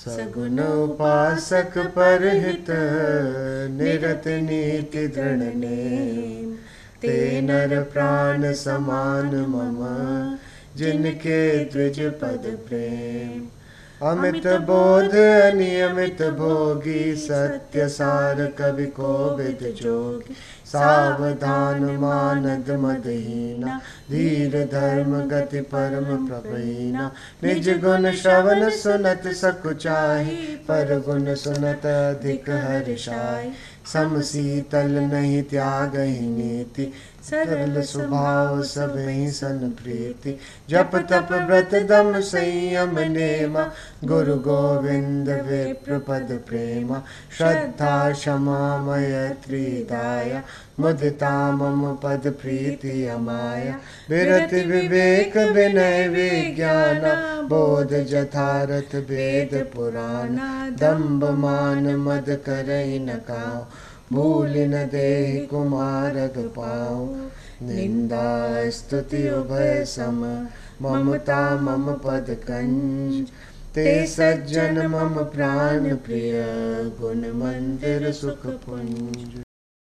सगुन उपासक परहित निरत नीति दृढ़ ते नर प्राण समान मम, जिनके द्विज पद प्रेम। अमित बोध, नियमित भोगी, सत्य सार कवि को विद जोगी। सावधान मानद मदहीना, धीर धर्म गति परम प्रभीना निज गुण श्रवण सुनत सकुचाही पर गुण सुनत अधिक हर्षाई सम शीतल नहीं त्याग ही नीति, सरल स्वभाव सब ही सन प्रीति। जप तप व्रत दम संयम नेमा गुरु गोविंद विप्र पद प्रेमा श्रद्धा क्षमा मैत्री दाया मुदिता मम पद प्रीति अमाया विरति विवेक विनय विज्ञान बोध जथारथ वेद पुराण दम्ब मान मद करई न काओ भूल न दे कुमारग पाओ निंदा स्तुति उभय सम ममता मम पद कंज ते सज्जन मम प्राण प्रिय गुण मंदिर सुख पुंज